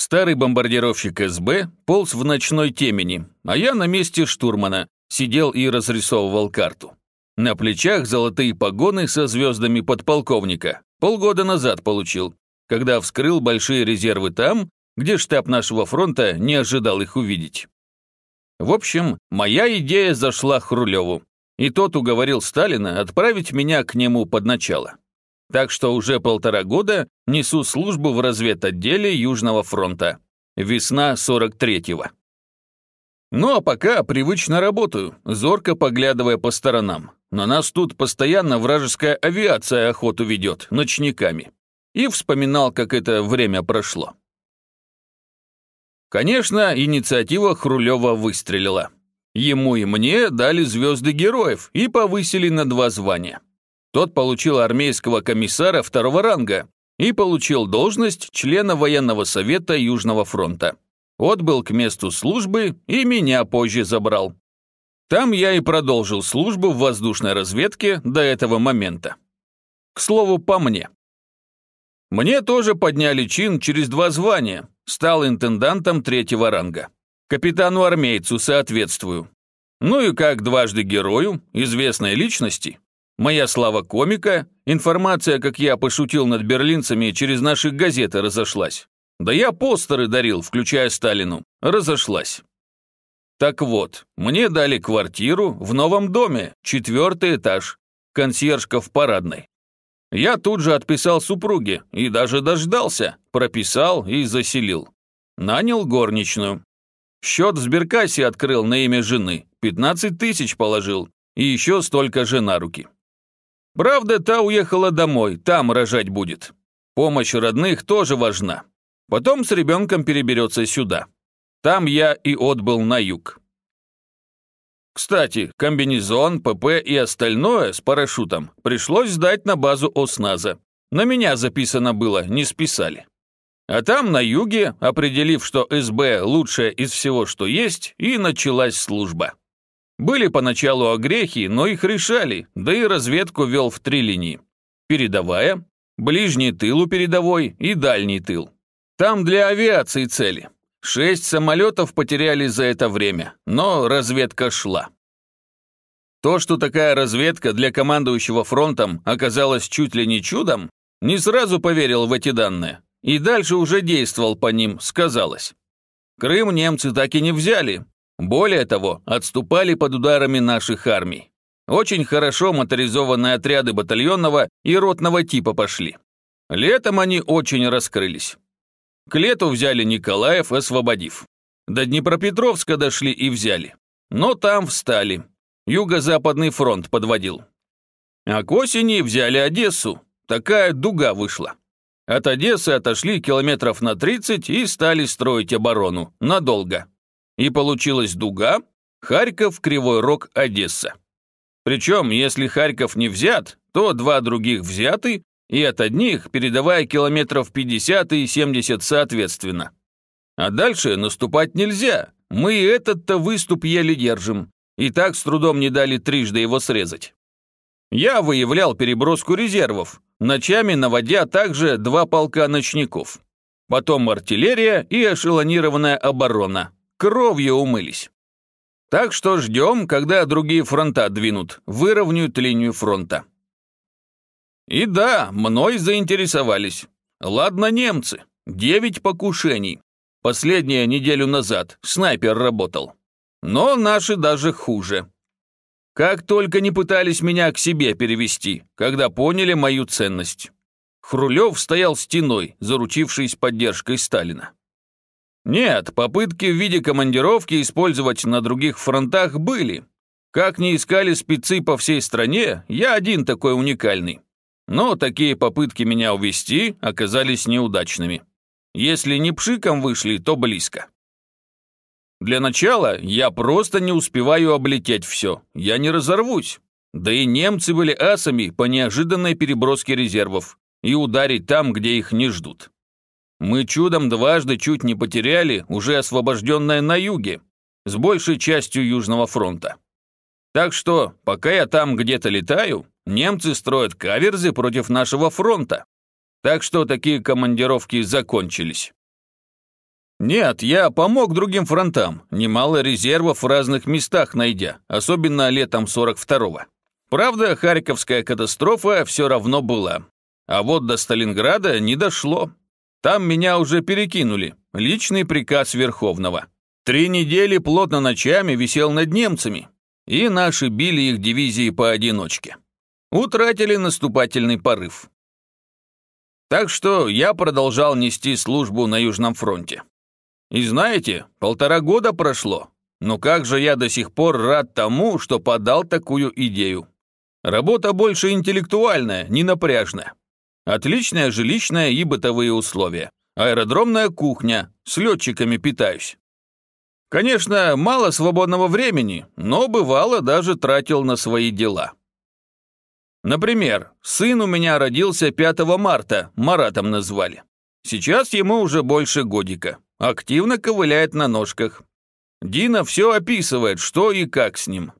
Старый бомбардировщик СБ полз в ночной темени, а я на месте штурмана сидел и разрисовывал карту. На плечах золотые погоны со звездами подполковника. Полгода назад получил, когда вскрыл большие резервы там, где штаб нашего фронта не ожидал их увидеть. В общем, моя идея зашла Хрулеву, и тот уговорил Сталина отправить меня к нему под начало. Так что уже полтора года несу службу в разведотделе Южного фронта. Весна 43-го. Ну а пока привычно работаю, зорко поглядывая по сторонам. На нас тут постоянно вражеская авиация охоту ведет, ночниками. И вспоминал, как это время прошло. Конечно, инициатива Хрулева выстрелила. Ему и мне дали звезды героев и повысили на два звания. Тот получил армейского комиссара второго ранга и получил должность члена военного совета Южного фронта. Отбыл к месту службы и меня позже забрал. Там я и продолжил службу в воздушной разведке до этого момента. К слову, по мне. Мне тоже подняли чин через два звания, стал интендантом третьего ранга. Капитану-армейцу соответствую. Ну и как дважды герою, известной личности, Моя слава комика, информация, как я пошутил над берлинцами, через наши газеты разошлась. Да я постеры дарил, включая Сталину. Разошлась. Так вот, мне дали квартиру в новом доме, четвертый этаж, консьержка в парадной. Я тут же отписал супруге и даже дождался, прописал и заселил. Нанял горничную. Счет в сберкассе открыл на имя жены, 15 тысяч положил и еще столько же на руки. Правда, та уехала домой, там рожать будет. Помощь родных тоже важна. Потом с ребенком переберется сюда. Там я и отбыл на юг. Кстати, комбинезон, ПП и остальное с парашютом пришлось сдать на базу ОСНАЗа. На меня записано было, не списали. А там, на юге, определив, что СБ лучшее из всего, что есть, и началась служба. Были поначалу огрехи, но их решали, да и разведку вел в три линии. Передовая, ближний тыл у передовой и дальний тыл. Там для авиации цели. Шесть самолетов потеряли за это время, но разведка шла. То, что такая разведка для командующего фронтом оказалась чуть ли не чудом, не сразу поверил в эти данные. И дальше уже действовал по ним, сказалось. Крым немцы так и не взяли, более того, отступали под ударами наших армий. Очень хорошо моторизованные отряды батальонного и ротного типа пошли. Летом они очень раскрылись. К лету взяли Николаев, освободив. До Днепропетровска дошли и взяли. Но там встали. Юго-западный фронт подводил. А к осени взяли Одессу. Такая дуга вышла. От Одессы отошли километров на 30 и стали строить оборону. Надолго. И получилась дуга, Харьков, Кривой Рог, Одесса. Причем, если Харьков не взят, то два других взяты, и от одних передавая километров 50 и 70 соответственно. А дальше наступать нельзя, мы этот-то выступ еле держим, и так с трудом не дали трижды его срезать. Я выявлял переброску резервов, ночами наводя также два полка ночников. Потом артиллерия и эшелонированная оборона, кровью умылись. Так что ждем, когда другие фронта двинут, выровняют линию фронта. И да, мной заинтересовались. Ладно, немцы. Девять покушений. Последняя неделю назад снайпер работал. Но наши даже хуже. Как только не пытались меня к себе перевести, когда поняли мою ценность. Хрулев стоял стеной, заручившись поддержкой Сталина. Нет, попытки в виде командировки использовать на других фронтах были. Как ни искали спецы по всей стране, я один такой уникальный. Но такие попытки меня увести оказались неудачными. Если не пшиком вышли, то близко. Для начала я просто не успеваю облететь все, я не разорвусь. Да и немцы были асами по неожиданной переброске резервов и ударить там, где их не ждут. Мы чудом дважды чуть не потеряли уже освобожденное на юге, с большей частью Южного фронта. Так что, пока я там где-то летаю, немцы строят каверзы против нашего фронта. Так что такие командировки закончились. Нет, я помог другим фронтам, немало резервов в разных местах найдя, особенно летом 42-го. Правда, Харьковская катастрофа все равно была. А вот до Сталинграда не дошло. Там меня уже перекинули. Личный приказ Верховного. Три недели плотно ночами висел над немцами. И наши били их дивизии поодиночке. Утратили наступательный порыв. Так что я продолжал нести службу на Южном фронте. И знаете, полтора года прошло, но как же я до сих пор рад тому, что подал такую идею. Работа больше интеллектуальная, не напряжная. Отличное жилищное и бытовые условия. Аэродромная кухня, с летчиками питаюсь. Конечно, мало свободного времени, но бывало даже тратил на свои дела. Например, сын у меня родился 5 марта, Маратом назвали. Сейчас ему уже больше годика. Активно ковыляет на ножках. Дина все описывает, что и как с ним.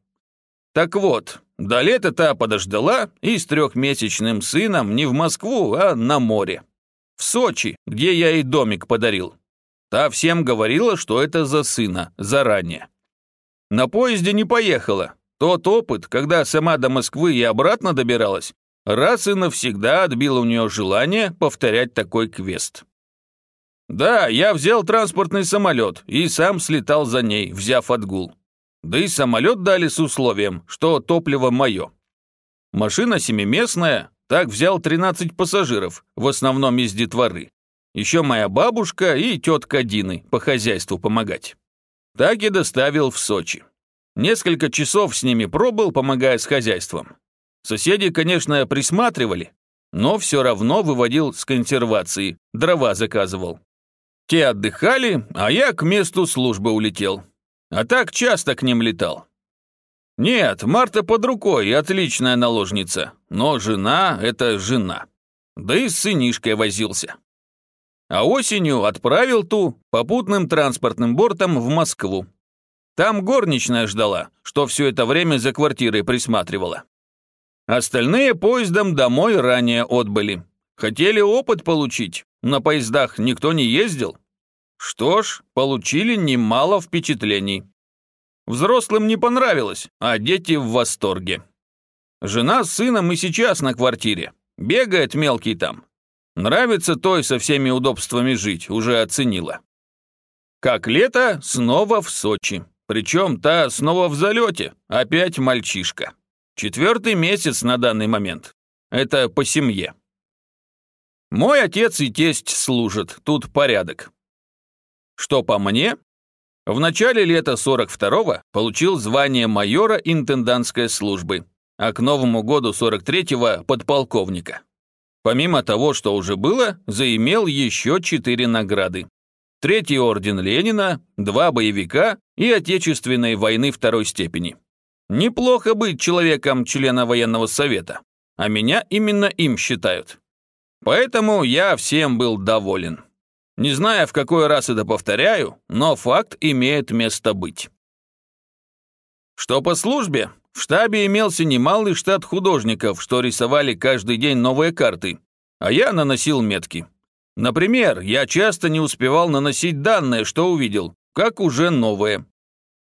Так вот, до лета та подождала и с трехмесячным сыном не в Москву, а на море. В Сочи, где я ей домик подарил. Та всем говорила, что это за сына, заранее. На поезде не поехала. Тот опыт, когда сама до Москвы и обратно добиралась, раз и навсегда отбил у нее желание повторять такой квест. Да, я взял транспортный самолет и сам слетал за ней, взяв отгул. Да и самолет дали с условием, что топливо мое. Машина семиместная, так взял 13 пассажиров, в основном из детворы. Еще моя бабушка и тетка Дины по хозяйству помогать. Так и доставил в Сочи. Несколько часов с ними пробыл, помогая с хозяйством. Соседи, конечно, присматривали, но все равно выводил с консервации, дрова заказывал. Те отдыхали, а я к месту службы улетел. А так часто к ним летал. Нет, Марта под рукой, отличная наложница, но жена — это жена. Да и с сынишкой возился. А осенью отправил ту попутным транспортным бортом в Москву. Там горничная ждала, что все это время за квартирой присматривала. Остальные поездом домой ранее отбыли. Хотели опыт получить, на поездах никто не ездил. Что ж, получили немало впечатлений. Взрослым не понравилось, а дети в восторге. Жена с сыном и сейчас на квартире. Бегает мелкий там. Нравится той со всеми удобствами жить, уже оценила. Как лето, снова в Сочи. Причем та снова в залете, опять мальчишка. Четвертый месяц на данный момент. Это по семье. Мой отец и тесть служат, тут порядок. Что по мне? В начале лета 42-го получил звание майора интендантской службы, а к Новому году 43-го подполковника. Помимо того, что уже было, заимел еще четыре награды. Третий орден Ленина, два боевика и Отечественной войны второй степени. Неплохо быть человеком члена военного совета, а меня именно им считают. Поэтому я всем был доволен. Не знаю, в какой раз это повторяю, но факт имеет место быть. Что по службе? В штабе имелся немалый штат художников, что рисовали каждый день новые карты, а я наносил метки. Например, я часто не успевал наносить данные, что увидел, как уже новые.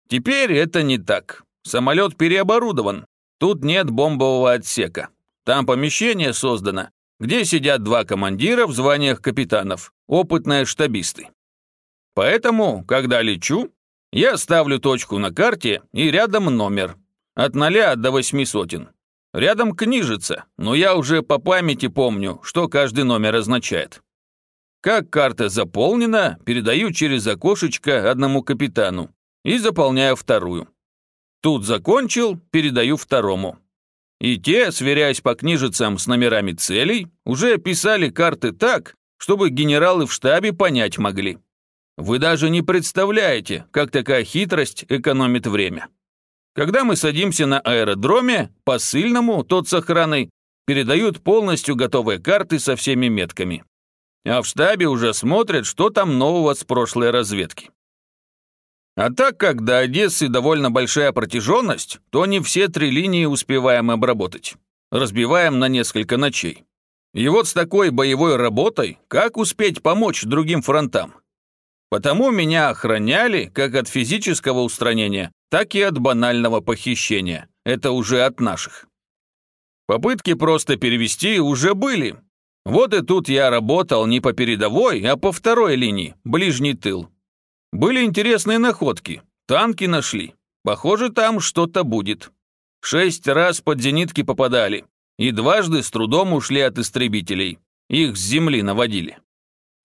Теперь это не так. Самолет переоборудован. Тут нет бомбового отсека. Там помещение создано, где сидят два командира в званиях капитанов, опытные штабисты. Поэтому, когда лечу, я ставлю точку на карте и рядом номер. От ноля до восьми сотен. Рядом книжица, но я уже по памяти помню, что каждый номер означает. Как карта заполнена, передаю через окошечко одному капитану и заполняю вторую. Тут закончил, передаю второму. И те, сверяясь по книжицам с номерами целей, уже писали карты так, чтобы генералы в штабе понять могли. Вы даже не представляете, как такая хитрость экономит время. Когда мы садимся на аэродроме, посыльному, тот с охраной, передают полностью готовые карты со всеми метками. А в штабе уже смотрят, что там нового с прошлой разведки. А так как до Одессы довольно большая протяженность, то не все три линии успеваем обработать. Разбиваем на несколько ночей. И вот с такой боевой работой как успеть помочь другим фронтам? Потому меня охраняли как от физического устранения, так и от банального похищения. Это уже от наших. Попытки просто перевести уже были. Вот и тут я работал не по передовой, а по второй линии, ближний тыл. Были интересные находки, танки нашли. Похоже, там что-то будет. Шесть раз под зенитки попадали, и дважды с трудом ушли от истребителей. Их с земли наводили.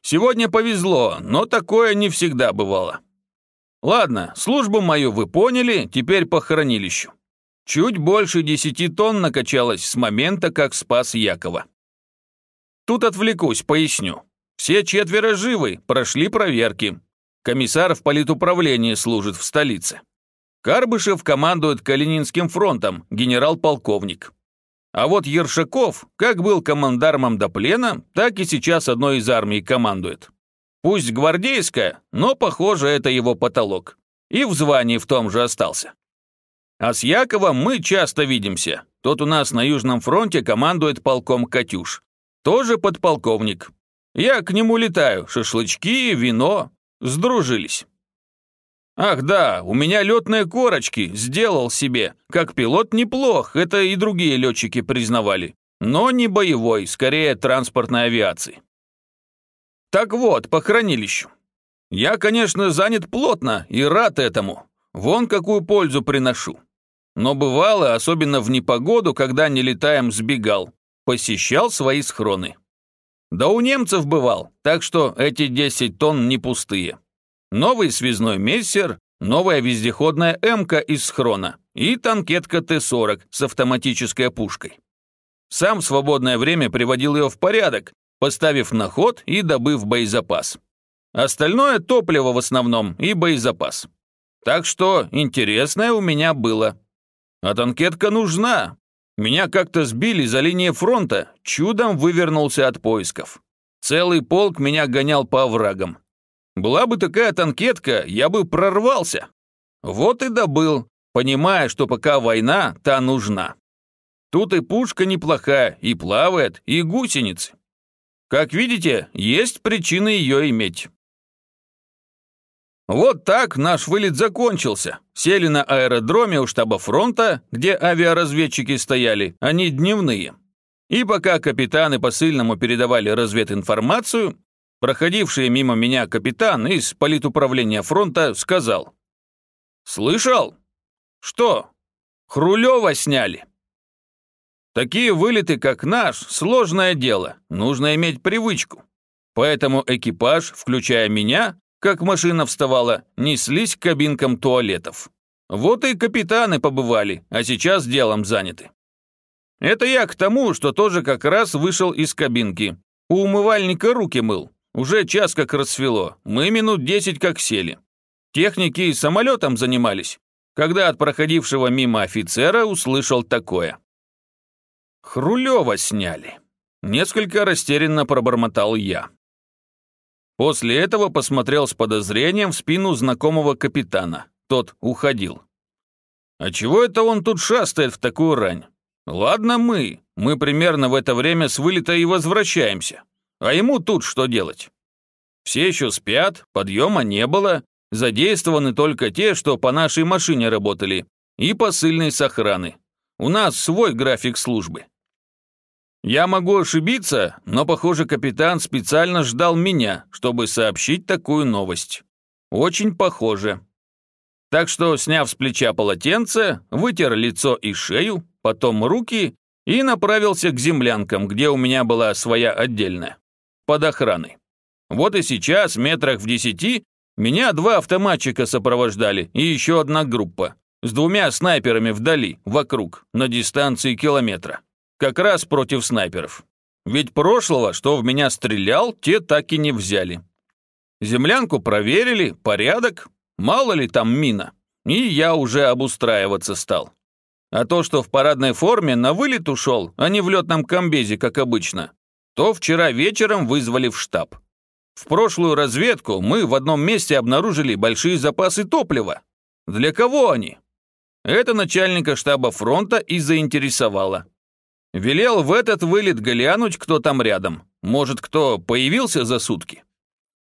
Сегодня повезло, но такое не всегда бывало. Ладно, службу мою вы поняли, теперь по хранилищу. Чуть больше десяти тонн накачалось с момента, как спас Якова. Тут отвлекусь, поясню. Все четверо живы, прошли проверки. Комиссар в политуправлении служит в столице. Карбышев командует Калининским фронтом, генерал-полковник. А вот Ершаков, как был командармом до плена, так и сейчас одной из армий командует. Пусть гвардейская, но, похоже, это его потолок. И в звании в том же остался. А с Яковом мы часто видимся. Тот у нас на Южном фронте командует полком «Катюш». Тоже подполковник. Я к нему летаю, шашлычки, вино. Сдружились. Ах да, у меня летные корочки, сделал себе. Как пилот неплох, это и другие летчики признавали. Но не боевой, скорее транспортной авиации. Так вот, по хранилищу. Я, конечно, занят плотно и рад этому. Вон какую пользу приношу. Но бывало, особенно в непогоду, когда не летаем, сбегал. Посещал свои схроны. Да у немцев бывал, так что эти 10 тонн не пустые новый связной мессер, новая вездеходная МК из схрона и танкетка Т-40 с автоматической пушкой. Сам в свободное время приводил ее в порядок, поставив на ход и добыв боезапас. Остальное топливо в основном и боезапас. Так что интересное у меня было. А танкетка нужна. Меня как-то сбили за линией фронта, чудом вывернулся от поисков. Целый полк меня гонял по оврагам. Была бы такая танкетка, я бы прорвался. Вот и добыл, понимая, что пока война, та нужна. Тут и пушка неплохая, и плавает, и гусеницы. Как видите, есть причины ее иметь. Вот так наш вылет закончился. Сели на аэродроме у штаба фронта, где авиаразведчики стояли, они дневные. И пока капитаны посыльному передавали развединформацию, Проходивший мимо меня капитан из политуправления фронта сказал. «Слышал? Что? Хрулева сняли?» Такие вылеты, как наш, сложное дело, нужно иметь привычку. Поэтому экипаж, включая меня, как машина вставала, неслись к кабинкам туалетов. Вот и капитаны побывали, а сейчас делом заняты. Это я к тому, что тоже как раз вышел из кабинки. У умывальника руки мыл. Уже час как рассвело, мы минут десять как сели. Техники самолетом занимались, когда от проходившего мимо офицера услышал такое. Хрулева сняли. Несколько растерянно пробормотал я. После этого посмотрел с подозрением в спину знакомого капитана. Тот уходил. А чего это он тут шастает в такую рань? Ладно мы, мы примерно в это время с вылета и возвращаемся. А ему тут что делать? Все еще спят, подъема не было, задействованы только те, что по нашей машине работали, и посыльные с охраны. У нас свой график службы. Я могу ошибиться, но, похоже, капитан специально ждал меня, чтобы сообщить такую новость. Очень похоже. Так что, сняв с плеча полотенце, вытер лицо и шею, потом руки и направился к землянкам, где у меня была своя отдельная под охраной. Вот и сейчас, метрах в десяти, меня два автоматчика сопровождали и еще одна группа с двумя снайперами вдали, вокруг, на дистанции километра. Как раз против снайперов. Ведь прошлого, что в меня стрелял, те так и не взяли. Землянку проверили, порядок, мало ли там мина. И я уже обустраиваться стал. А то, что в парадной форме на вылет ушел, а не в летном комбезе, как обычно, то вчера вечером вызвали в штаб. В прошлую разведку мы в одном месте обнаружили большие запасы топлива. Для кого они? Это начальника штаба фронта и заинтересовало. Велел в этот вылет глянуть, кто там рядом. Может, кто появился за сутки.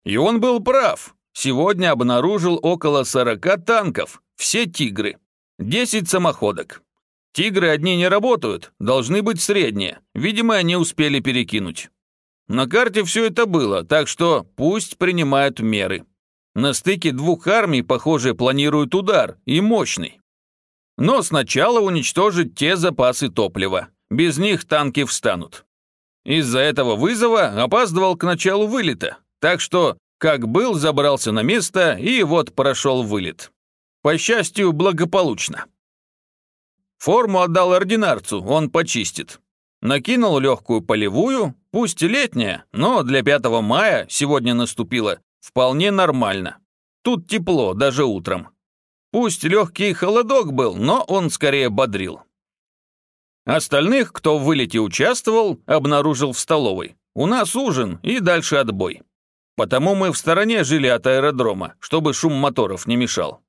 И он был прав. сегодня обнаружил около 40 танков, все «Тигры», 10 самоходок. «Тигры» одни не работают, должны быть средние, видимо, они успели перекинуть. На карте все это было, так что пусть принимают меры. На стыке двух армий, похоже, планируют удар, и мощный. Но сначала уничтожить те запасы топлива. Без них танки встанут. Из-за этого вызова опаздывал к началу вылета, так что, как был, забрался на место и вот прошел вылет. По счастью, благополучно. Форму отдал ординарцу, он почистит. Накинул легкую полевую, пусть летняя, но для 5 мая сегодня наступило вполне нормально. Тут тепло, даже утром. Пусть легкий холодок был, но он скорее бодрил. Остальных, кто в вылете участвовал, обнаружил в столовой. У нас ужин и дальше отбой. Потому мы в стороне жили от аэродрома, чтобы шум моторов не мешал.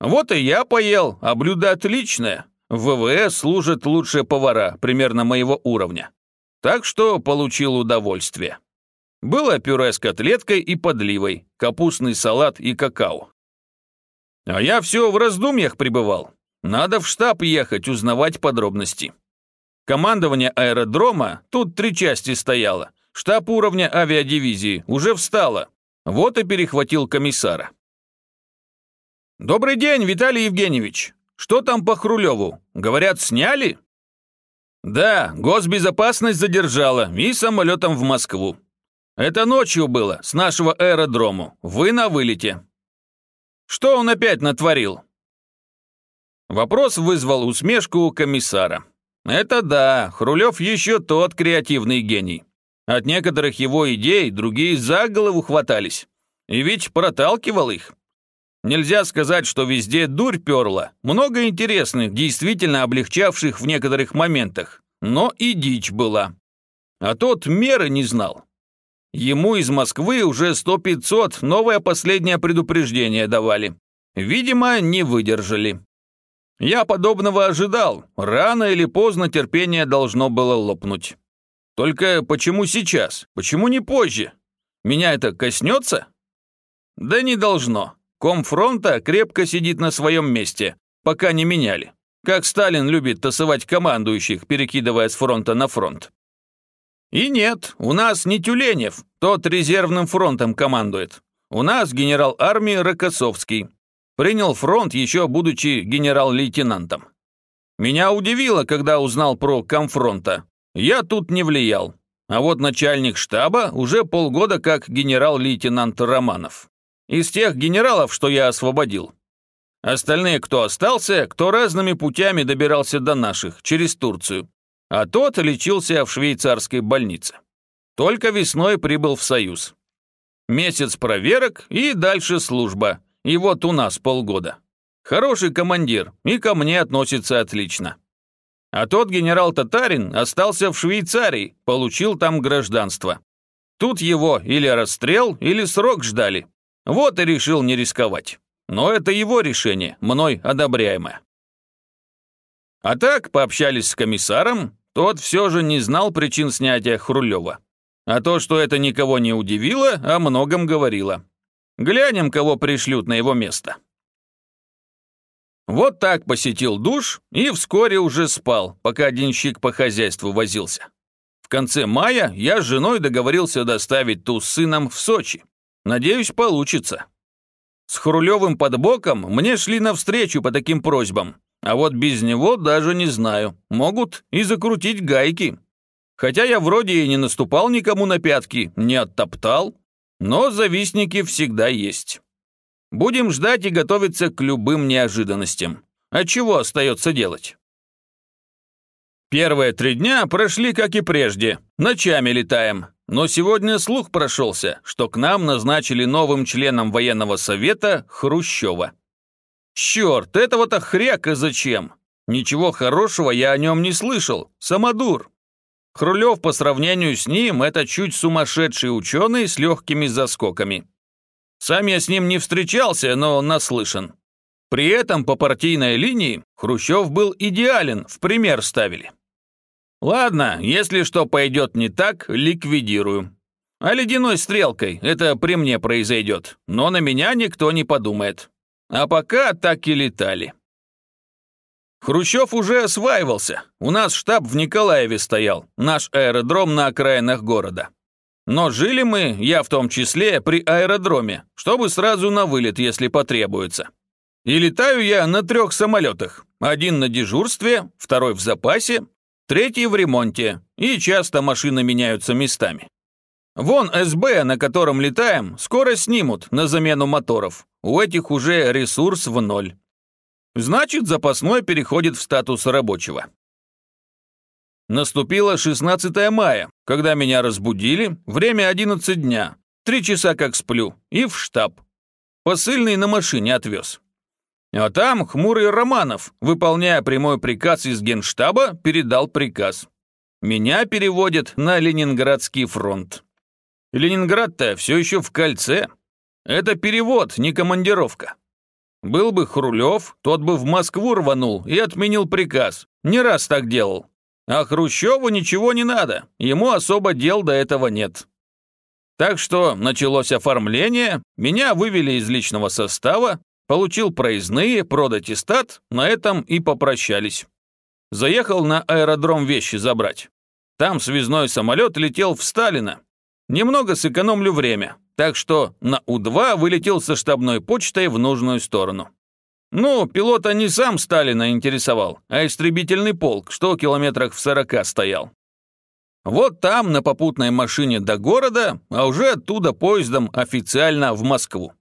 Вот и я поел, а блюдо отличное. В ВВС служат лучшие повара, примерно моего уровня. Так что получил удовольствие. Было пюре с котлеткой и подливой, капустный салат и какао. А я все в раздумьях пребывал. Надо в штаб ехать, узнавать подробности. Командование аэродрома, тут три части стояло. Штаб уровня авиадивизии уже встало. Вот и перехватил комиссара. «Добрый день, Виталий Евгеньевич!» Что там по Хрулеву? Говорят, сняли? Да, госбезопасность задержала и самолетом в Москву. Это ночью было, с нашего аэродрому. Вы на вылете. Что он опять натворил? Вопрос вызвал усмешку у комиссара. Это да, Хрулев еще тот креативный гений. От некоторых его идей другие за голову хватались. И ведь проталкивал их. Нельзя сказать, что везде дурь перла. Много интересных, действительно облегчавших в некоторых моментах. Но и дичь была. А тот меры не знал. Ему из Москвы уже сто пятьсот новое последнее предупреждение давали. Видимо, не выдержали. Я подобного ожидал. Рано или поздно терпение должно было лопнуть. Только почему сейчас? Почему не позже? Меня это коснется? Да не должно. Комфронта крепко сидит на своем месте, пока не меняли. Как Сталин любит тасовать командующих, перекидывая с фронта на фронт. И нет, у нас не Тюленев, тот резервным фронтом командует. У нас генерал армии Рокоссовский. Принял фронт, еще будучи генерал-лейтенантом. Меня удивило, когда узнал про комфронта. Я тут не влиял. А вот начальник штаба уже полгода как генерал-лейтенант Романов. Из тех генералов, что я освободил. Остальные, кто остался, кто разными путями добирался до наших, через Турцию. А тот лечился в швейцарской больнице. Только весной прибыл в Союз. Месяц проверок и дальше служба. И вот у нас полгода. Хороший командир и ко мне относится отлично. А тот генерал Татарин остался в Швейцарии, получил там гражданство. Тут его или расстрел, или срок ждали. Вот и решил не рисковать. Но это его решение, мной одобряемое. А так, пообщались с комиссаром, тот все же не знал причин снятия Хрулева. А то, что это никого не удивило, о многом говорило. Глянем, кого пришлют на его место. Вот так посетил душ и вскоре уже спал, пока денщик по хозяйству возился. В конце мая я с женой договорился доставить ту с сыном в Сочи. Надеюсь, получится. С Хрулевым под боком мне шли навстречу по таким просьбам, а вот без него даже не знаю. Могут и закрутить гайки. Хотя я вроде и не наступал никому на пятки, не оттоптал, но завистники всегда есть. Будем ждать и готовиться к любым неожиданностям. А чего остается делать? Первые три дня прошли как и прежде. Ночами летаем. Но сегодня слух прошелся, что к нам назначили новым членом военного совета Хрущева. Черт, этого-то хряка зачем? Ничего хорошего я о нем не слышал. Самодур. Хрулев по сравнению с ним – это чуть сумасшедший ученый с легкими заскоками. Сам я с ним не встречался, но наслышан. При этом по партийной линии Хрущев был идеален, в пример ставили. Ладно, если что пойдет не так, ликвидирую. А ледяной стрелкой это при мне произойдет, но на меня никто не подумает. А пока так и летали. Хрущев уже осваивался. У нас штаб в Николаеве стоял, наш аэродром на окраинах города. Но жили мы, я в том числе, при аэродроме, чтобы сразу на вылет, если потребуется. И летаю я на трех самолетах. Один на дежурстве, второй в запасе, третий в ремонте, и часто машины меняются местами. Вон СБ, на котором летаем, скоро снимут на замену моторов. У этих уже ресурс в ноль. Значит, запасной переходит в статус рабочего. Наступило 16 мая, когда меня разбудили, время 11 дня, три часа как сплю, и в штаб. Посыльный на машине отвез. А там хмурый Романов, выполняя прямой приказ из генштаба, передал приказ. Меня переводят на Ленинградский фронт. Ленинград-то все еще в кольце. Это перевод, не командировка. Был бы Хрулев, тот бы в Москву рванул и отменил приказ. Не раз так делал. А Хрущеву ничего не надо, ему особо дел до этого нет. Так что началось оформление, меня вывели из личного состава, получил проездные, продатистат, на этом и попрощались. Заехал на аэродром вещи забрать. Там связной самолет летел в Сталина. Немного сэкономлю время, так что на У-2 вылетел со штабной почтой в нужную сторону. Ну, пилота не сам Сталина интересовал, а истребительный полк, что километрах в сорока стоял. Вот там, на попутной машине до города, а уже оттуда поездом официально в Москву.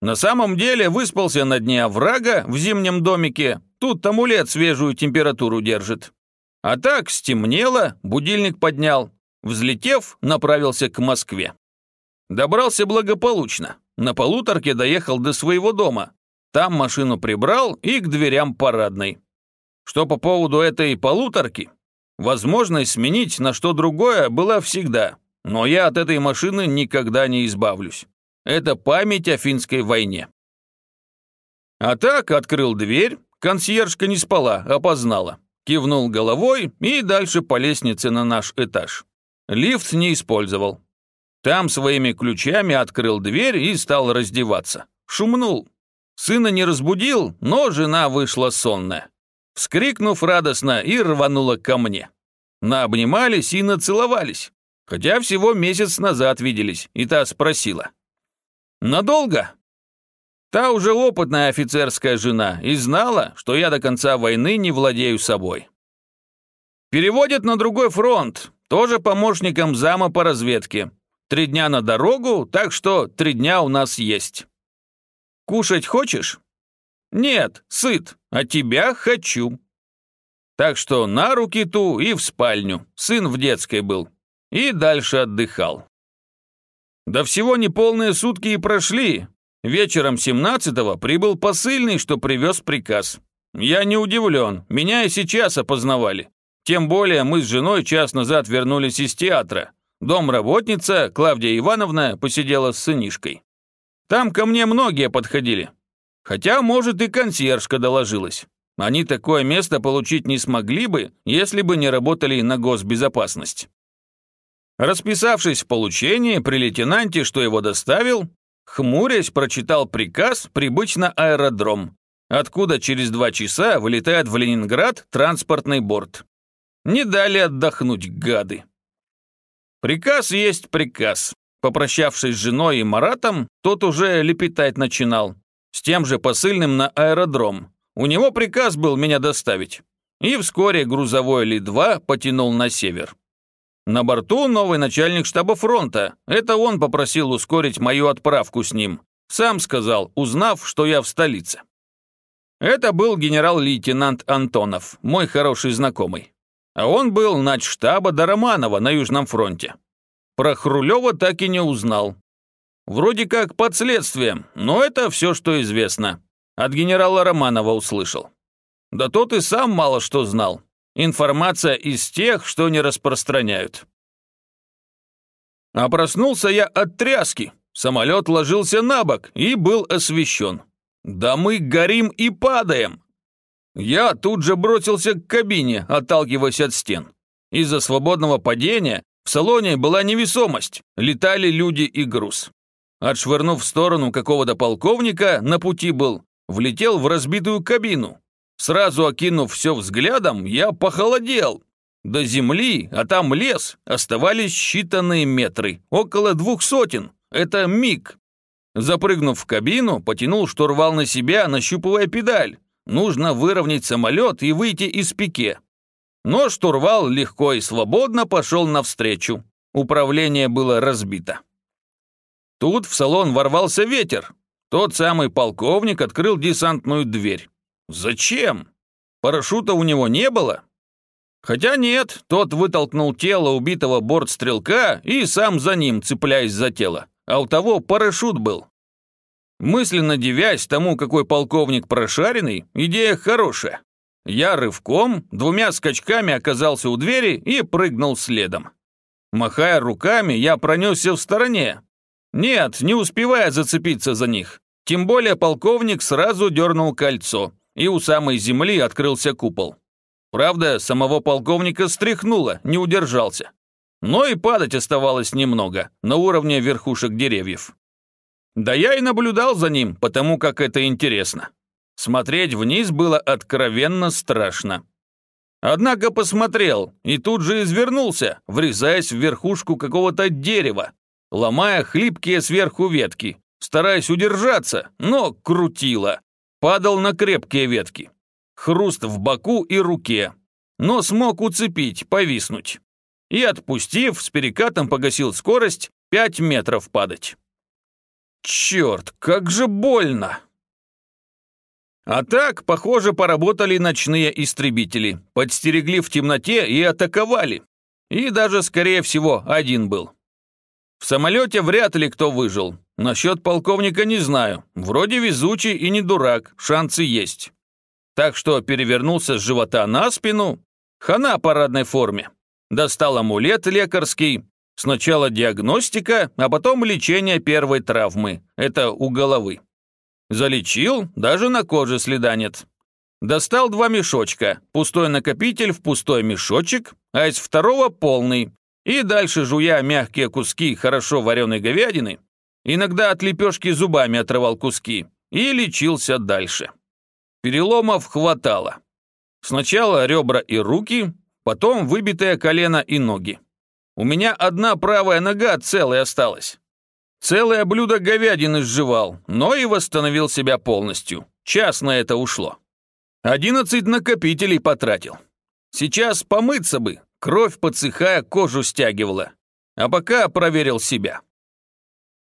На самом деле выспался на дне оврага в зимнем домике, тут амулет свежую температуру держит. А так стемнело, будильник поднял, взлетев, направился к Москве. Добрался благополучно, на полуторке доехал до своего дома, там машину прибрал и к дверям парадной. Что по поводу этой полуторки? Возможность сменить на что другое была всегда, но я от этой машины никогда не избавлюсь. Это память о финской войне. А так открыл дверь, консьержка не спала, опознала. Кивнул головой и дальше по лестнице на наш этаж. Лифт не использовал. Там своими ключами открыл дверь и стал раздеваться. Шумнул, Сына не разбудил, но жена вышла сонная. Вскрикнув радостно и рванула ко мне. Наобнимались и нацеловались, хотя всего месяц назад виделись, и та спросила. «Надолго?» Та уже опытная офицерская жена и знала, что я до конца войны не владею собой. Переводят на другой фронт, тоже помощником зама по разведке. Три дня на дорогу, так что три дня у нас есть. Кушать хочешь? Нет, сыт, а тебя хочу. Так что на руки ту и в спальню. Сын в детской был. И дальше отдыхал. Да всего неполные сутки и прошли. Вечером 17-го прибыл посыльный, что привез приказ. Я не удивлен, меня и сейчас опознавали. Тем более мы с женой час назад вернулись из театра. Домработница Клавдия Ивановна посидела с сынишкой. Там ко мне многие подходили. Хотя, может, и консьержка доложилась. Они такое место получить не смогли бы, если бы не работали на госбезопасность. Расписавшись в получении при лейтенанте, что его доставил, хмурясь прочитал приказ прибыть на аэродром, откуда через два часа вылетает в Ленинград транспортный борт. Не дали отдохнуть, гады. Приказ есть приказ. Попрощавшись с женой и Маратом, тот уже лепетать начинал. С тем же посыльным на аэродром. У него приказ был меня доставить. И вскоре грузовой Ли-2 потянул на север. На борту новый начальник штаба фронта. Это он попросил ускорить мою отправку с ним. Сам сказал, узнав, что я в столице. Это был генерал-лейтенант Антонов, мой хороший знакомый. А он был начштаба до Романова на Южном фронте. Про Хрулева так и не узнал. Вроде как под следствием, но это все, что известно. От генерала Романова услышал. Да тот и сам мало что знал. Информация из тех, что не распространяют. А проснулся я от тряски. Самолет ложился на бок и был освещен. Да мы горим и падаем. Я тут же бросился к кабине, отталкиваясь от стен. Из-за свободного падения В салоне была невесомость, летали люди и груз. Отшвырнув в сторону какого-то полковника, на пути был, влетел в разбитую кабину. Сразу окинув все взглядом, я похолодел. До земли, а там лес, оставались считанные метры, около двух сотен. Это миг. Запрыгнув в кабину, потянул штурвал на себя, нащупывая педаль. Нужно выровнять самолет и выйти из пике. Но штурвал легко и свободно пошел навстречу. Управление было разбито. Тут в салон ворвался ветер. Тот самый полковник открыл десантную дверь. Зачем? Парашюта у него не было? Хотя нет, тот вытолкнул тело убитого бортстрелка и сам за ним, цепляясь за тело. А у того парашют был. Мысленно девясь тому, какой полковник прошаренный, идея хорошая. Я рывком, двумя скачками оказался у двери и прыгнул следом. Махая руками, я пронесся в стороне, нет, не успевая зацепиться за них. Тем более полковник сразу дернул кольцо, и у самой земли открылся купол. Правда, самого полковника стряхнуло, не удержался. Но и падать оставалось немного, на уровне верхушек деревьев. Да я и наблюдал за ним, потому как это интересно. Смотреть вниз было откровенно страшно. Однако посмотрел и тут же извернулся, врезаясь в верхушку какого-то дерева, ломая хлипкие сверху ветки, стараясь удержаться, но крутило. Падал на крепкие ветки. Хруст в боку и руке. Но смог уцепить, повиснуть. И, отпустив, с перекатом погасил скорость 5 метров падать. Черт, как же больно! А так, похоже, поработали ночные истребители, подстерегли в темноте и атаковали. И даже, скорее всего, один был. В самолете вряд ли кто выжил. Насчет полковника не знаю. Вроде везучий и не дурак, шансы есть. Так что перевернулся с живота на спину. Хана парадной форме. Достал амулет лекарский. Сначала диагностика, а потом лечение первой травмы. Это у головы. Залечил, даже на коже следа нет. Достал два мешочка. Пустой накопитель в пустой мешочек, а из второго полный. И дальше, жуя мягкие куски хорошо вареной говядины, иногда от лепешки зубами отрывал куски и лечился дальше. Переломов хватало. Сначала ребра и руки, потом выбитое колено и ноги. У меня одна правая нога целая осталась. Целое блюдо говядины сживал, но и восстановил себя полностью. Час на это ушло. Одиннадцать накопителей потратил. Сейчас помыться бы, Кровь, подсыхая, кожу стягивала. А пока проверил себя.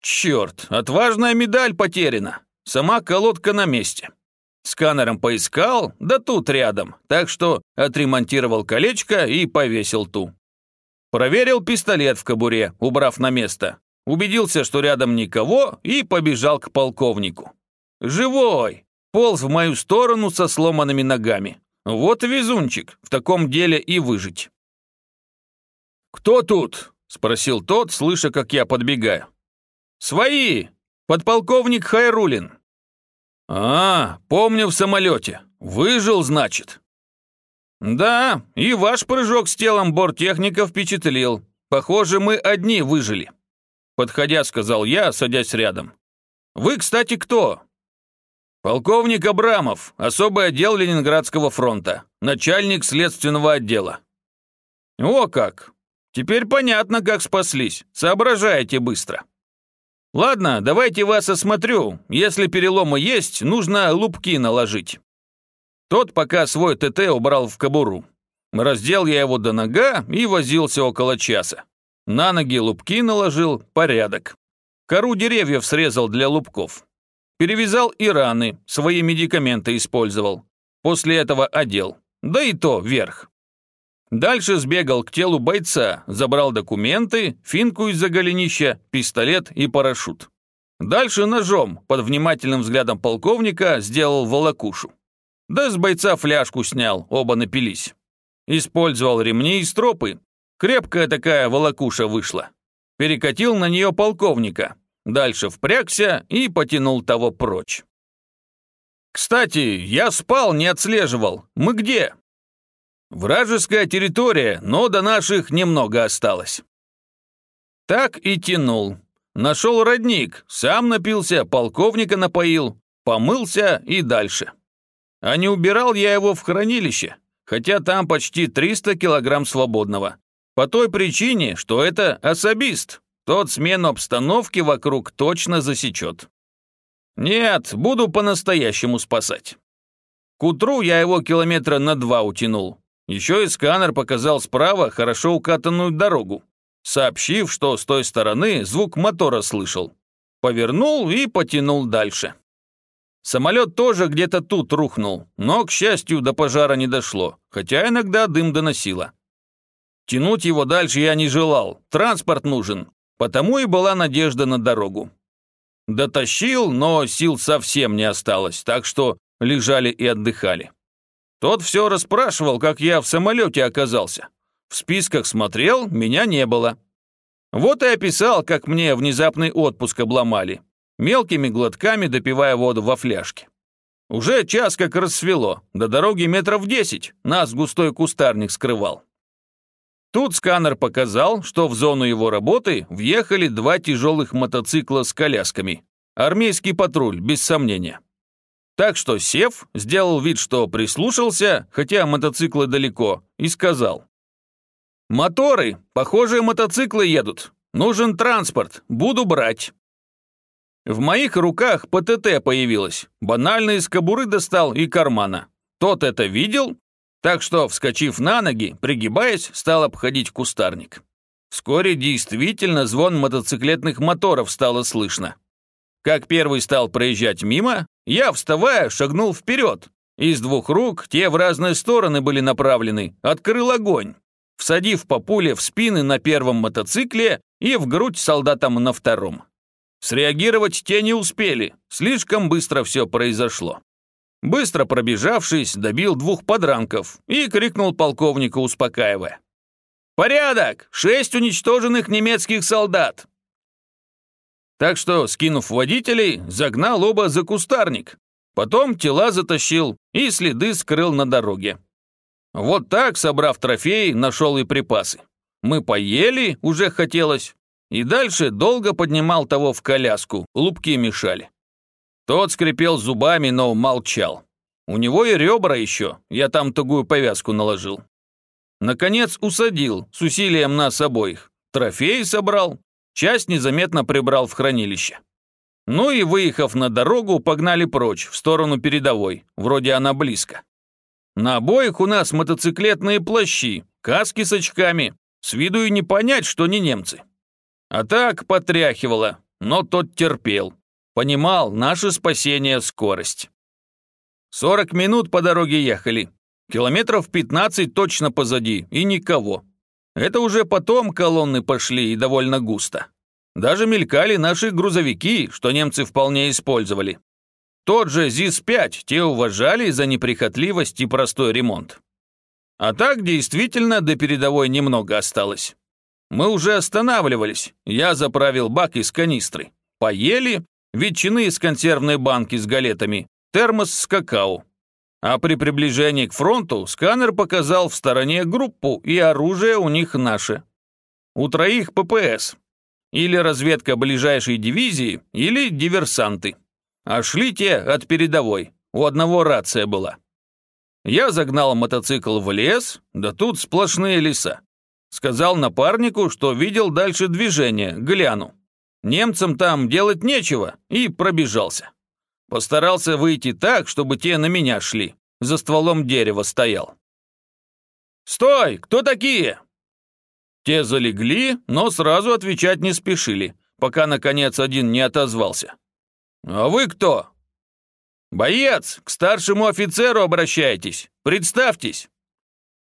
Черт, отважная медаль потеряна. Сама колодка на месте. Сканером поискал, да тут рядом, так что отремонтировал колечко и повесил ту. Проверил пистолет в кобуре, убрав на место. Убедился, что рядом никого, и побежал к полковнику. Живой! Полз в мою сторону со сломанными ногами. Вот везунчик, в таком деле и выжить. «Кто тут?» – спросил тот, слыша, как я подбегаю. «Свои! Подполковник Хайрулин». «А, помню в самолете. Выжил, значит?» «Да, и ваш прыжок с телом борттехника впечатлил. Похоже, мы одни выжили». Подходя, сказал я, садясь рядом. «Вы, кстати, кто?» «Полковник Абрамов, особый отдел Ленинградского фронта, начальник следственного отдела». «О как! Теперь понятно, как спаслись. Соображаете быстро. Ладно, давайте вас осмотрю. Если переломы есть, нужно лупки наложить. Тот пока свой ТТ убрал в кобуру. Раздел я его до нога и возился около часа. На ноги лупки наложил, порядок. Кору деревьев срезал для лупков. Перевязал и раны, свои медикаменты использовал. После этого одел. Да и то вверх. Дальше сбегал к телу бойца, забрал документы, финку из-за голенища, пистолет и парашют. Дальше ножом, под внимательным взглядом полковника, сделал волокушу. Да с бойца фляжку снял, оба напились. Использовал ремни и стропы. Крепкая такая волокуша вышла. Перекатил на нее полковника. Дальше впрягся и потянул того прочь. «Кстати, я спал, не отслеживал. Мы где?» Вражеская территория, но до наших немного осталось. Так и тянул. Нашел родник, сам напился, полковника напоил, помылся и дальше. А не убирал я его в хранилище, хотя там почти 300 килограмм свободного. По той причине, что это особист, тот смену обстановки вокруг точно засечет. Нет, буду по-настоящему спасать. К утру я его километра на два утянул. Еще и сканер показал справа хорошо укатанную дорогу сообщив, что с той стороны звук мотора слышал. Повернул и потянул дальше. Самолет тоже где-то тут рухнул, но, к счастью, до пожара не дошло, хотя иногда дым доносило. Тянуть его дальше я не желал, транспорт нужен, потому и была надежда на дорогу. Дотащил, но сил совсем не осталось, так что лежали и отдыхали. Тот все расспрашивал, как я в самолете оказался. В списках смотрел, меня не было. Вот и описал, как мне внезапный отпуск обломали, мелкими глотками допивая воду во фляжке. Уже час как рассвело, до дороги метров десять, нас густой кустарник скрывал. Тут сканер показал, что в зону его работы въехали два тяжелых мотоцикла с колясками. Армейский патруль, без сомнения. Так что Сев сделал вид, что прислушался, хотя мотоциклы далеко, и сказал. «Моторы! Похожие мотоциклы едут. Нужен транспорт. Буду брать». В моих руках ПТТ появилась. Банально из кобуры достал и кармана. Тот это видел, так что, вскочив на ноги, пригибаясь, стал обходить кустарник. Вскоре действительно звон мотоциклетных моторов стало слышно. Как первый стал проезжать мимо, я, вставая, шагнул вперед. Из двух рук, те в разные стороны были направлены, открыл огонь всадив по пуле в спины на первом мотоцикле и в грудь солдатам на втором. Среагировать те не успели, слишком быстро все произошло. Быстро пробежавшись, добил двух подранков и крикнул полковнику, успокаивая. «Порядок! Шесть уничтоженных немецких солдат!» Так что, скинув водителей, загнал оба за кустарник. Потом тела затащил и следы скрыл на дороге. Вот так, собрав трофеи, нашел и припасы. Мы поели, уже хотелось, и дальше долго поднимал того в коляску, лупки мешали. Тот скрипел зубами, но молчал. У него и ребра еще, я там тугую повязку наложил. Наконец усадил, с усилием нас обоих. Трофеи собрал, часть незаметно прибрал в хранилище. Ну и, выехав на дорогу, погнали прочь, в сторону передовой, вроде она близко. На обоих у нас мотоциклетные плащи, каски с очками. С виду и не понять, что не немцы. А так потряхивало, но тот терпел. Понимал, наше спасение — скорость. Сорок минут по дороге ехали. Километров пятнадцать точно позади, и никого. Это уже потом колонны пошли и довольно густо. Даже мелькали наши грузовики, что немцы вполне использовали. Тот же ЗИС-5 те уважали за неприхотливость и простой ремонт. А так действительно до передовой немного осталось. Мы уже останавливались, я заправил бак из канистры. Поели, ветчины из консервной банки с галетами, термос с какао. А при приближении к фронту сканер показал в стороне группу, и оружие у них наше. У троих ППС. Или разведка ближайшей дивизии, или диверсанты. А шли те от передовой, у одного рация была. Я загнал мотоцикл в лес, да тут сплошные леса. Сказал напарнику, что видел дальше движение, гляну. Немцам там делать нечего, и пробежался. Постарался выйти так, чтобы те на меня шли. За стволом дерева стоял. «Стой! Кто такие?» Те залегли, но сразу отвечать не спешили, пока, наконец, один не отозвался. «А вы кто?» «Боец, к старшему офицеру обращайтесь. Представьтесь».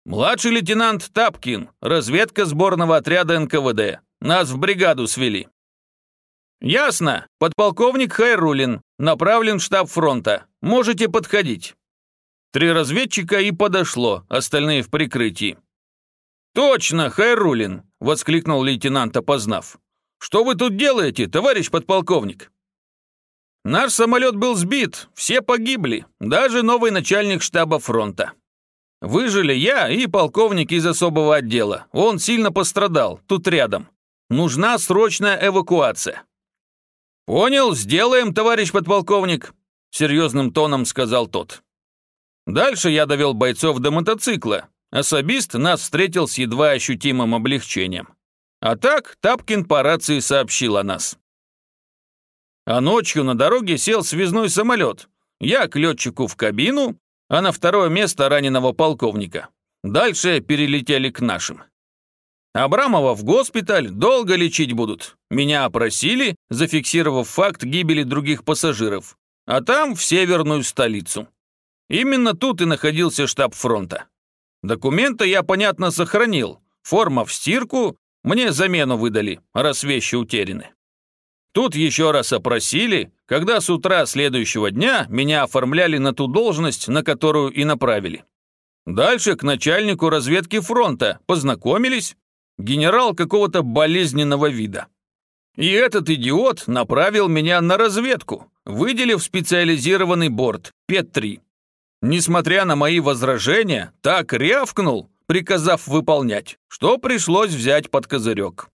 «Младший лейтенант Тапкин, разведка сборного отряда НКВД. Нас в бригаду свели». «Ясно. Подполковник Хайрулин. Направлен в штаб фронта. Можете подходить». Три разведчика и подошло, остальные в прикрытии. «Точно, Хайрулин!» — воскликнул лейтенант, опознав. «Что вы тут делаете, товарищ подполковник?» Наш самолет был сбит, все погибли, даже новый начальник штаба фронта. Выжили я и полковник из особого отдела. Он сильно пострадал, тут рядом. Нужна срочная эвакуация». «Понял, сделаем, товарищ подполковник», — серьезным тоном сказал тот. Дальше я довел бойцов до мотоцикла. Особист нас встретил с едва ощутимым облегчением. А так Тапкин по рации сообщил о нас. А ночью на дороге сел связной самолет. Я к летчику в кабину, а на второе место раненого полковника. Дальше перелетели к нашим. Абрамова в госпиталь долго лечить будут. Меня опросили, зафиксировав факт гибели других пассажиров. А там в северную столицу. Именно тут и находился штаб фронта. Документы я, понятно, сохранил. Форма в стирку, мне замену выдали, раз вещи утеряны. Тут еще раз опросили, когда с утра следующего дня меня оформляли на ту должность, на которую и направили. Дальше к начальнику разведки фронта познакомились, генерал какого-то болезненного вида. И этот идиот направил меня на разведку, выделив специализированный борт ПЕТ-3. Несмотря на мои возражения, так рявкнул, приказав выполнять, что пришлось взять под козырек.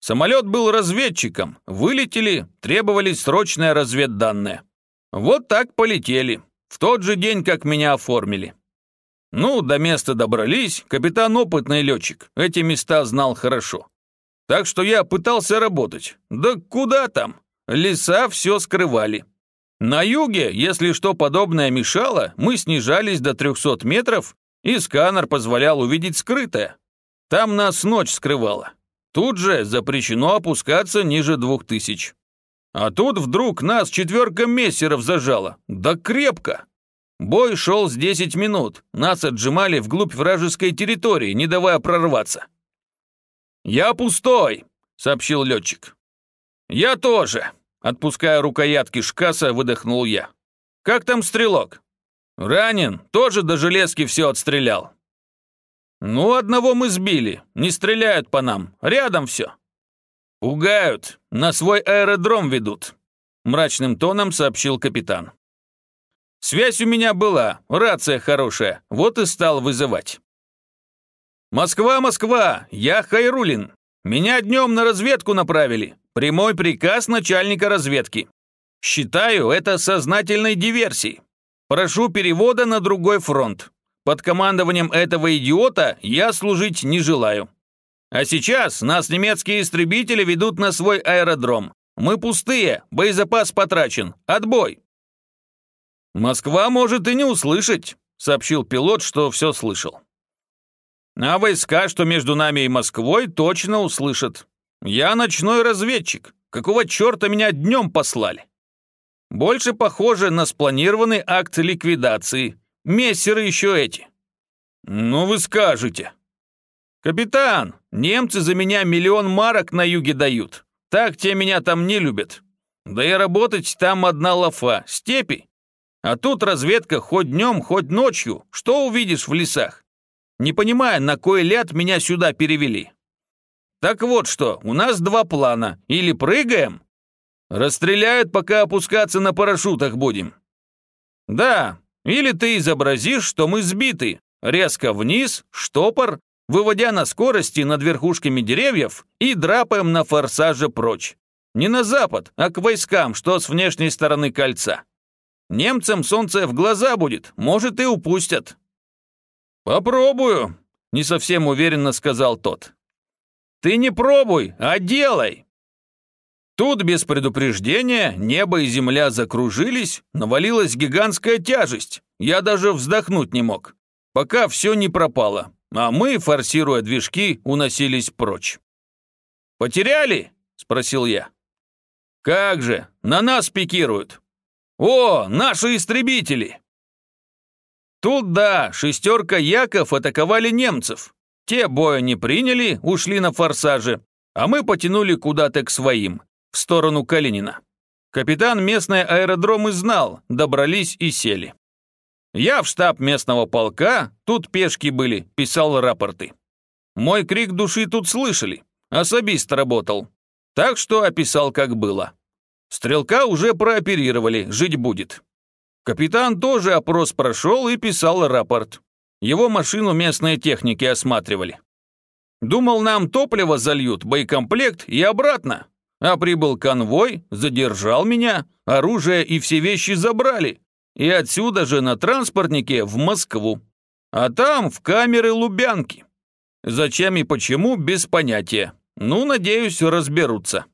Самолет был разведчиком, вылетели, требовались срочные разведданные. Вот так полетели, в тот же день, как меня оформили. Ну, до места добрались, капитан опытный летчик, эти места знал хорошо. Так что я пытался работать. Да куда там? Леса все скрывали. На юге, если что подобное мешало, мы снижались до 300 метров, и сканер позволял увидеть скрытое. Там нас ночь скрывала. Тут же запрещено опускаться ниже двух тысяч. А тут вдруг нас четверка мессеров зажала. Да крепко. Бой шел с 10 минут. Нас отжимали вглубь вражеской территории, не давая прорваться. «Я пустой», — сообщил летчик. «Я тоже», Отпуская рукоятки шкаса, выдохнул я. «Как там стрелок?» «Ранен, тоже до железки все отстрелял». «Ну, одного мы сбили, не стреляют по нам, рядом все». «Пугают, на свой аэродром ведут», — мрачным тоном сообщил капитан. «Связь у меня была, рация хорошая, вот и стал вызывать». «Москва, Москва, я Хайрулин. Меня днем на разведку направили. Прямой приказ начальника разведки. Считаю это сознательной диверсией. Прошу перевода на другой фронт. Под командованием этого идиота я служить не желаю. А сейчас нас немецкие истребители ведут на свой аэродром. Мы пустые, боезапас потрачен. Отбой. Москва может и не услышать, сообщил пилот, что все слышал. А войска, что между нами и Москвой, точно услышат. Я ночной разведчик. Какого черта меня днем послали? Больше похоже на спланированный акт ликвидации. Мессеры еще эти. Ну вы скажете. Капитан, немцы за меня миллион марок на юге дают. Так те меня там не любят. Да и работать там одна лафа, степи. А тут разведка хоть днем, хоть ночью. Что увидишь в лесах? Не понимая, на кой ляд меня сюда перевели. Так вот что, у нас два плана. Или прыгаем, расстреляют, пока опускаться на парашютах будем. Да, или ты изобразишь, что мы сбиты, резко вниз, штопор, выводя на скорости над верхушками деревьев и драпаем на форсаже прочь. Не на запад, а к войскам, что с внешней стороны кольца. Немцам солнце в глаза будет, может и упустят. «Попробую», — не совсем уверенно сказал тот. Ты не пробуй, а делай!» Тут без предупреждения небо и земля закружились, навалилась гигантская тяжесть. Я даже вздохнуть не мог, пока все не пропало, а мы, форсируя движки, уносились прочь. «Потеряли?» – спросил я. «Как же, на нас пикируют!» «О, наши истребители!» Тут да, шестерка Яков атаковали немцев, те боя не приняли, ушли на форсаже, а мы потянули куда-то к своим, в сторону Калинина. Капитан местный аэродромы знал, добрались и сели. Я в штаб местного полка, тут пешки были, писал рапорты. Мой крик души тут слышали, особист работал. Так что описал, как было. Стрелка уже прооперировали, жить будет. Капитан тоже опрос прошел и писал рапорт. Его машину местные техники осматривали. Думал, нам топливо зальют, боекомплект и обратно. А прибыл конвой, задержал меня, оружие и все вещи забрали. И отсюда же на транспортнике в Москву. А там в камеры Лубянки. Зачем и почему, без понятия. Ну, надеюсь, разберутся.